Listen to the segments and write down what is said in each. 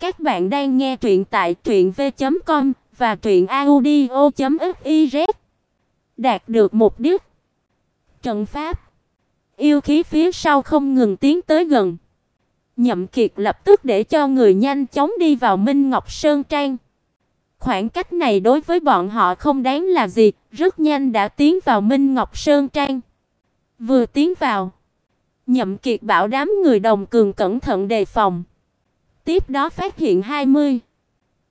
Các bạn đang nghe truyện tại truyệnv.com và truyệnaudio.fiz. Đạt được mục đích. Trận pháp. Yêu khí phía sau không ngừng tiến tới gần. Nhậm Kiệt lập tức để cho người nhanh chóng đi vào Minh Ngọc Sơn Trang. Khoảng cách này đối với bọn họ không đáng là gì, rất nhanh đã tiến vào Minh Ngọc Sơn Trang. Vừa tiến vào, Nhậm Kiệt bảo đám người đồng cường cẩn thận đề phòng. Tiếp đó phát hiện 20,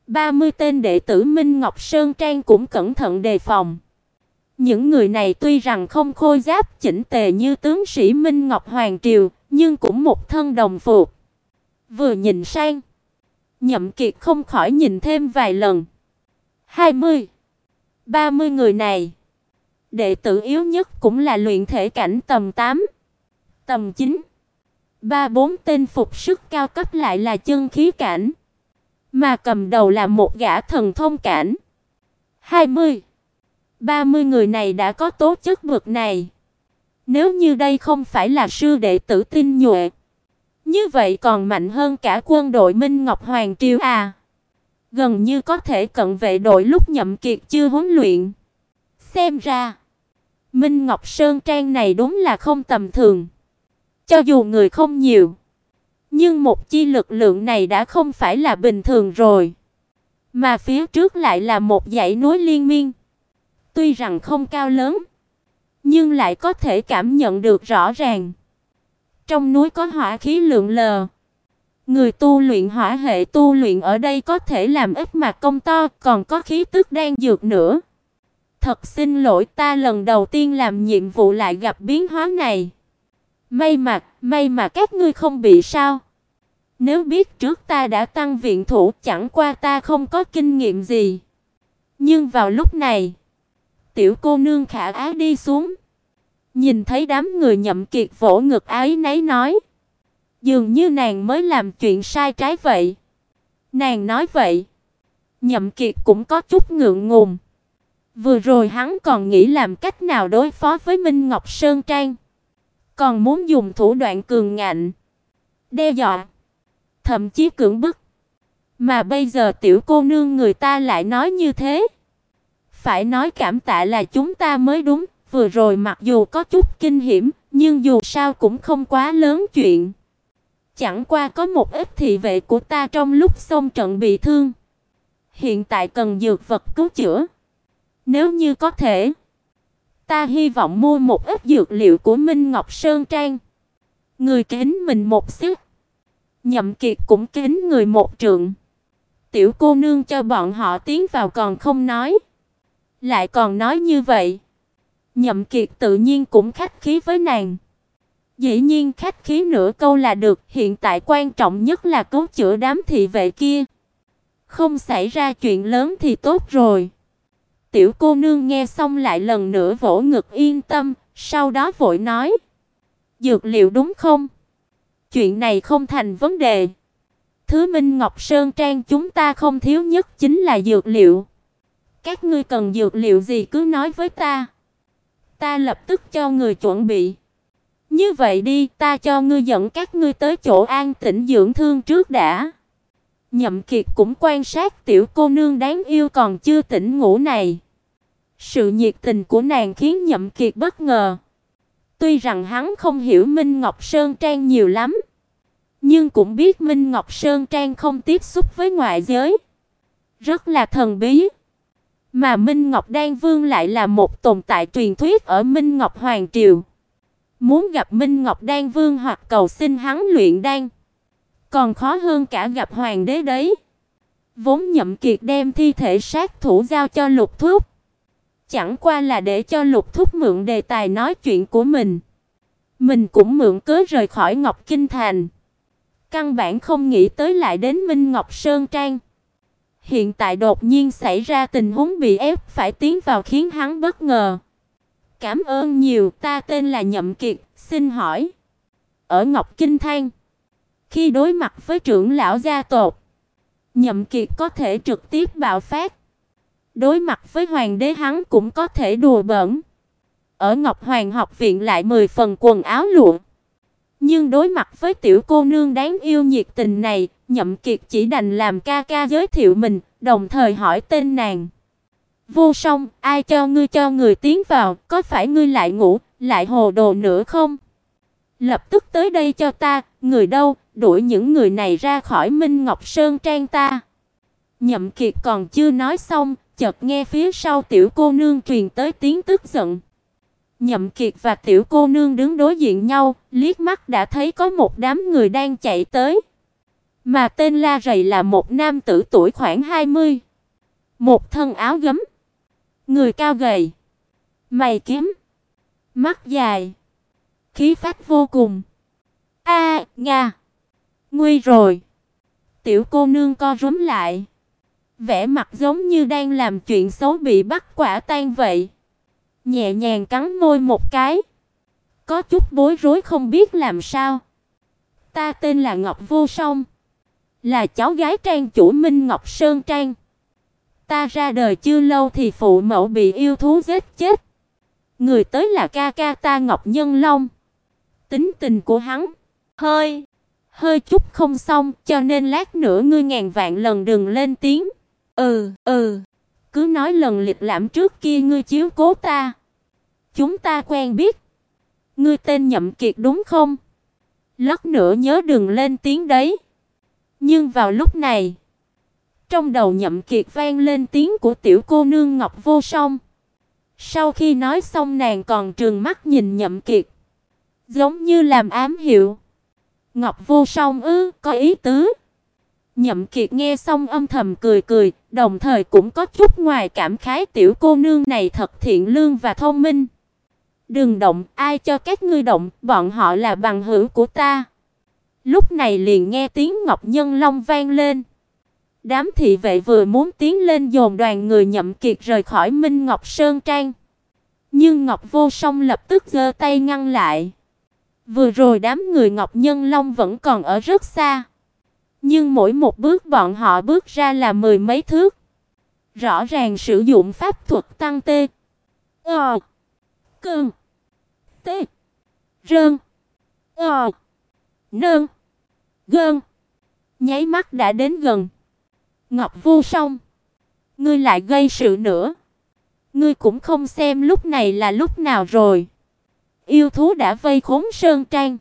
30 tên đệ tử Minh Ngọc Sơn Trang cũng cẩn thận đề phòng. Những người này tuy rằng không khôi giáp chỉnh tề như tướng sĩ Minh Ngọc Hoàng triều, nhưng cũng một thân đồng phục. Vừa nhìn sang, Nhậm Kiệt không khỏi nhìn thêm vài lần. 20, 30 người này, đệ tử yếu nhất cũng là luyện thể cảnh tầm 8, tầm 9. Ba bốn tên phục sức cao cấp lại là chân khí cảnh, mà cầm đầu là một gã thần thông cảnh. 20, 30 người này đã có tố chất vượt này. Nếu như đây không phải là sư đệ tử tinh nhuệ, như vậy còn mạnh hơn cả quân đội Minh Ngọc Hoàng triều à. Gần như có thể cận vệ đội lúc nhậm kiệt chưa huấn luyện. Xem ra, Minh Ngọc Sơn Trang này đúng là không tầm thường. Cho dù người không nhiều, nhưng một chi lực lượng này đã không phải là bình thường rồi. Mà phía trước lại là một dãy núi liên miên. Tuy rằng không cao lớn, nhưng lại có thể cảm nhận được rõ ràng. Trong núi có hỏa khí lượng lờ. Người tu luyện hỏa hệ tu luyện ở đây có thể làm ít mà công to, còn có khí tức đang dược nữa. Thật xin lỗi ta lần đầu tiên làm nhiệm vụ lại gặp biến hóa này. May mà, may mà các ngươi không bị sao. Nếu biết trước ta đã tăng viện thủ, chẳng qua ta không có kinh nghiệm gì. Nhưng vào lúc này, tiểu cô nương khả ái đi xuống, nhìn thấy đám người nhậm kiệt vỗ ngực ái nấy nói, dường như nàng mới làm chuyện sai trái vậy. Nàng nói vậy, Nhậm Kiệt cũng có chút ngượng ngùng. Vừa rồi hắn còn nghĩ làm cách nào đối phó với Minh Ngọc Sơn Trang còn muốn dùng thủ đoạn cường ngạnh, đe dọa, thậm chí cưỡng bức. Mà bây giờ tiểu cô nương người ta lại nói như thế. Phải nói cảm tạ là chúng ta mới đúng, vừa rồi mặc dù có chút kinh hiểm, nhưng dù sao cũng không quá lớn chuyện. Chẳng qua có một ít thị vệ của ta trong lúc xông trận bị thương. Hiện tại cần dược vật cứu chữa. Nếu như có thể, Ta hy vọng mua một ít dược liệu của Minh Ngọc Sơn Trang. Người kính mình một xíu. Nhậm Kiệt cũng kính người một trượng. Tiểu cô nương cho bọn họ tiến vào còn không nói, lại còn nói như vậy. Nhậm Kiệt tự nhiên cũng khách khí với nàng. Dĩ nhiên khách khí nửa câu là được, hiện tại quan trọng nhất là cứu chữa đám thị vệ kia. Không xảy ra chuyện lớn thì tốt rồi. Tiểu cô nương nghe xong lại lần nữa vỗ ngực yên tâm, sau đó vội nói: "Dược liệu đúng không? Chuyện này không thành vấn đề. Thứ Minh Ngọc Sơn Trang chúng ta không thiếu nhất chính là dược liệu. Các ngươi cần dược liệu gì cứ nói với ta. Ta lập tức cho người chuẩn bị. Như vậy đi, ta cho ngươi dẫn các ngươi tới chỗ an tĩnh dưỡng thương trước đã." Nhậm Kiệt cũng quan sát tiểu cô nương đáng yêu còn chưa tỉnh ngủ này. Sự nhiệt tình của nàng khiến Nhậm Kiệt bất ngờ. Tuy rằng hắn không hiểu Minh Ngọc Sơn Trang nhiều lắm, nhưng cũng biết Minh Ngọc Sơn Trang không tiếp xúc với ngoại giới, rất là thần bí. Mà Minh Ngọc Đan Vương lại là một tồn tại truyền thuyết ở Minh Ngọc Hoàng triều. Muốn gặp Minh Ngọc Đan Vương hoặc cầu xin hắn luyện đan, còn khó hơn cả gặp hoàng đế đấy. Vốn Nhậm Kiệt đem thi thể sát thủ giao cho Lục Thúc, chẳng qua là để cho Lục Thúc mượn đề tài nói chuyện của mình. Mình cũng mượn cớ rời khỏi Ngọc Kinh thành. Căn bản không nghĩ tới lại đến Minh Ngọc Sơn Trang. Hiện tại đột nhiên xảy ra tình huống bị ép phải tiến vào khiến hắn bất ngờ. Cảm ơn nhiều, ta tên là Nhậm Kiệt, xin hỏi. Ở Ngọc Kinh Thang, khi đối mặt với trưởng lão gia tộc, Nhậm Kiệt có thể trực tiếp bạo phát. Đối mặt với hoàng đế hắn cũng có thể đùa bỡn. Ở Ngọc Hoàng học viện lại 10 phần quần áo lụa. Nhưng đối mặt với tiểu cô nương đáng yêu nhiệt tình này, Nhậm Kiệt chỉ đành làm ca ca giới thiệu mình, đồng thời hỏi tên nàng. Vô Song, ai cho ngươi cho người tiến vào, có phải ngươi lại ngủ, lại hồ đồ nữa không? Lập tức tới đây cho ta, người đâu, đuổi những người này ra khỏi Minh Ngọc Sơn trang ta. Nhậm Kiệt còn chưa nói xong, chợt nghe phía sau tiểu cô nương truyền tới tiếng tức giận. Nhậm Kiệt và tiểu cô nương đứng đối diện nhau, liếc mắt đã thấy có một đám người đang chạy tới. Mà tên La Rầy là một nam tử tuổi khoảng 20. Một thân áo gấm, người cao gầy, mày kiếm, mắt dài, khí phách vô cùng. A, nga. Nguy rồi. Tiểu cô nương co rúm lại, vẻ mặt giống như đang làm chuyện xấu bị bắt quả tang vậy. Nhẹ nhàng cắn môi một cái, có chút bối rối không biết làm sao. Ta tên là Ngọc Vô Song, là cháu gái trang chủ Minh Ngọc Sơn Trang. Ta ra đời chưa lâu thì phụ mẫu bị yêu thú giết chết. Người tới là ca ca ta Ngọc Nhân Long. Tính tình của hắn hơi hơi chút không xong, cho nên lát nữa ngươi ngàn vạn lần đừng lên tiếng. Ừ, ừ. Cứ nói lần lịch lãm trước kia ngươi chiếu cố ta. Chúng ta quen biết. Ngươi tên Nhậm Kiệt đúng không? Lát nữa nhớ đừng lên tiếng đấy. Nhưng vào lúc này, trong đầu Nhậm Kiệt vang lên tiếng của tiểu cô nương Ngọc Vô Song. Sau khi nói xong nàng còn trừng mắt nhìn Nhậm Kiệt, giống như làm ám hiệu. Ngọc Vô Song ư, có ý tứ. Nhậm Kiệt nghe xong âm thầm cười cười, đồng thời cũng có chút ngoài cảm khái tiểu cô nương này thật thiện lương và thông minh. Đừng động, ai cho các ngươi động, bọn họ là bằng hữu của ta. Lúc này liền nghe tiếng Ngọc Nhân Long vang lên. Đám thị vệ vừa muốn tiến lên dồn đoàn người Nhậm Kiệt rời khỏi Minh Ngọc Sơn Trang. Nhưng Ngọc Vô Song lập tức giơ tay ngăn lại. Vừa rồi đám người Ngọc Nhân Long vẫn còn ở rất xa. Nhưng mỗi một bước bọn họ bước ra là mười mấy thước. Rõ ràng sử dụng pháp thuật tăng tê. Ờ. Cơn. Tê. Rơn. Ờ. Nơn. Gơn. Nháy mắt đã đến gần. Ngọc Vô Song, ngươi lại gây sự nữa. Ngươi cũng không xem lúc này là lúc nào rồi. Yêu thú đã vây khốn sơn trang,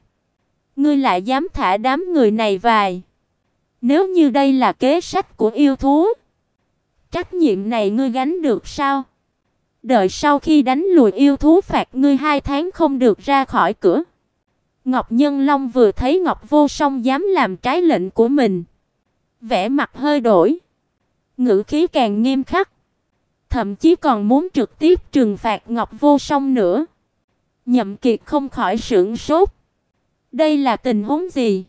ngươi lại dám thả đám người này vài. Nếu như đây là kế sách của yêu thú, trách nhiệm này ngươi gánh được sao? Đợi sau khi đánh lùi yêu thú phạt ngươi hai tháng không được ra khỏi cửa. Ngọc Nhân Long vừa thấy Ngọc Vô Song dám làm trái lệnh của mình, vẻ mặt hơi đổi, ngữ khí càng nghiêm khắc, thậm chí còn muốn trực tiếp trừng phạt Ngọc Vô Song nữa. Nhậm Kiệt không khỏi sửng sốt. Đây là tình huống gì?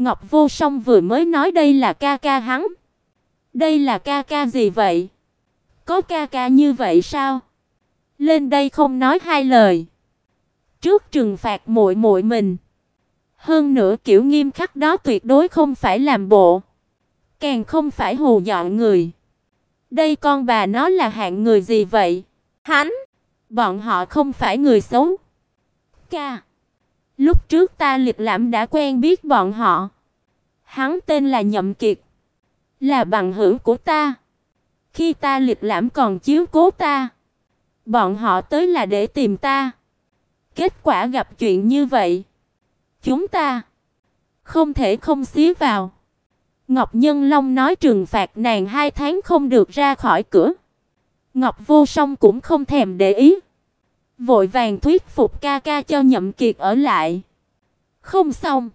Ngọc Vô Song vừa mới nói đây là ca ca hắn. Đây là ca ca gì vậy? Có ca ca như vậy sao? Lên đây không nói hai lời. Trước trừng phạt muội muội mình. Hơn nữa kiểu nghiêm khắc đó tuyệt đối không phải làm bộ, càng không phải hù dọa người. Đây con bà nó là hạng người gì vậy? Hắn, bọn họ không phải người xấu. Ca, lúc trước ta liệt lãm đã quen biết bọn họ. Hắn tên là Nhậm Kiệt, là bằng hữu của ta. Khi ta lịch lãm còn chiếu cố ta, bọn họ tới là để tìm ta. Kết quả gặp chuyện như vậy, chúng ta không thể không xí vào. Ngọc Nhân Long nói trừng phạt nàng hai tháng không được ra khỏi cửa. Ngọc Vô Song cũng không thèm để ý, vội vàng thuyết phục ca ca cho Nhậm Kiệt ở lại. Không xong.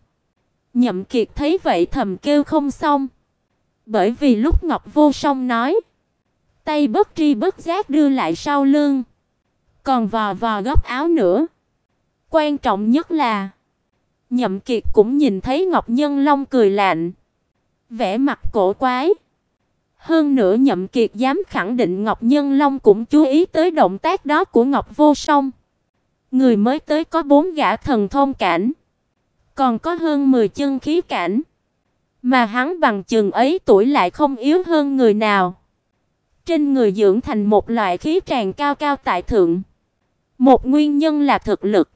Nhậm Kiệt thấy vậy thầm kêu không xong. Bởi vì lúc Ngọc Vô Song nói, tay bất tri bất giác đưa lại sau lưng, còn vò vò góc áo nữa. Quan trọng nhất là Nhậm Kiệt cũng nhìn thấy Ngọc Nhân Long cười lạnh, vẻ mặt cổ quái. Hơn nữa Nhậm Kiệt dám khẳng định Ngọc Nhân Long cũng chú ý tới động tác đó của Ngọc Vô Song. Người mới tới có bốn gã thần thông cảnh, còn có hơn 10 chân khí cảnh, mà hắn bằng chừng ấy tuổi lại không yếu hơn người nào. Trên người dưỡng thành một loại khí tràn cao cao tại thượng. Một nguyên nhân là thực lực,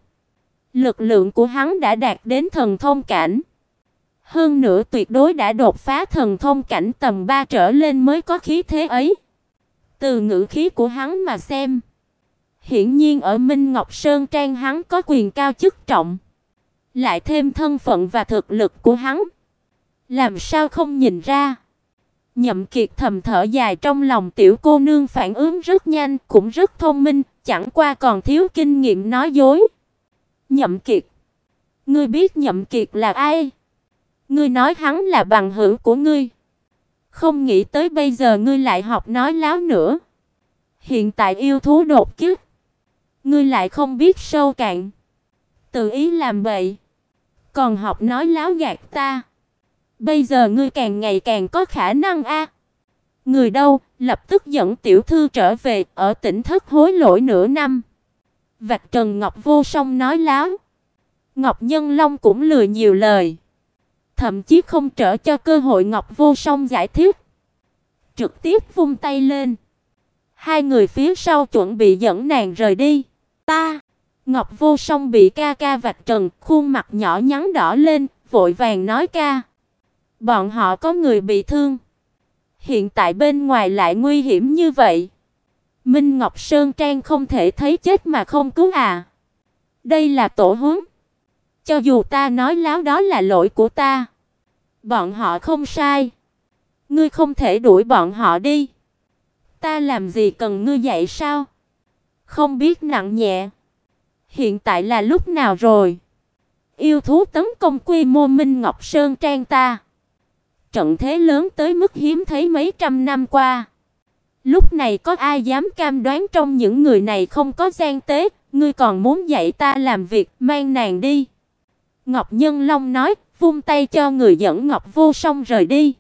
Lực lượng của hắn đã đạt đến thần thông cảnh. Hơn nữa tuyệt đối đã đột phá thần thông cảnh tầm 3 trở lên mới có khí thế ấy. Từ ngữ khí của hắn mà xem, hiển nhiên ở Minh Ngọc Sơn Trang hắn có quyền cao chức trọng, lại thêm thân phận và thực lực của hắn, làm sao không nhìn ra. Nhậm Kiệt thầm thở dài trong lòng tiểu cô nương phản ứng rất nhanh, cũng rất thông minh, chẳng qua còn thiếu kinh nghiệm nói dối. Nhậm Kiệt, ngươi biết Nhậm Kiệt là ai? Ngươi nói hắn là bằng hữu của ngươi. Không nghĩ tới bây giờ ngươi lại học nói láo nữa. Hiện tại yêu thú đột kích, ngươi lại không biết sâu cạn, tự ý làm bậy, còn học nói láo gạt ta. Bây giờ ngươi càng ngày càng có khả năng a. Người đâu, lập tức dẫn tiểu thư trở về, ở tỉnh thất hối lỗi nửa năm. Vạch Trần Ngọc Vô Song nói láo. Ngọc Nhân Long cũng lười nhiều lời, thậm chí không trở cho cơ hội Ngọc Vô Song giải thích. Trực tiếp vung tay lên. Hai người phía sau chuẩn bị dẫn nàng rời đi. Ta, Ngọc Vô Song bị ca ca vạch trần, khuôn mặt nhỏ nhắn đỏ lên, vội vàng nói ca. Bọn họ có người bị thương. Hiện tại bên ngoài lại nguy hiểm như vậy. Minh Ngọc Sơn Trang không thể thấy chết mà không cứu à. Đây là tổ huống. Cho dù ta nói láo đó là lỗi của ta. Bọn họ không sai. Ngươi không thể đuổi bọn họ đi. Ta làm gì cần ngươi dạy sao? Không biết nặng nhẹ. Hiện tại là lúc nào rồi? Yêu thú tấn công quy mô Minh Ngọc Sơn Trang ta. Trận thế lớn tới mức hiếm thấy mấy trăm năm qua. Lúc này có ai dám cam đoán trong những người này không có gian tế, ngươi còn muốn dạy ta làm việc, mang nàng đi. Ngọc Nhân Long nói, vung tay cho người dẫn Ngọc Vô Song rời đi.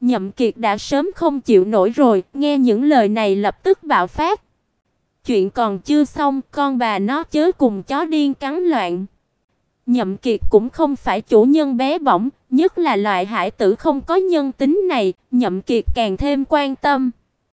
Nhậm Kiệt đã sớm không chịu nổi rồi, nghe những lời này lập tức bạo phát. Chuyện còn chưa xong, con bà nó chớ cùng chó điên cắn loạn. Nhậm Kiệt cũng không phải chủ nhân bé bỏng, nhất là loại hải tử không có nhân tính này, Nhậm Kiệt càng thêm quan tâm.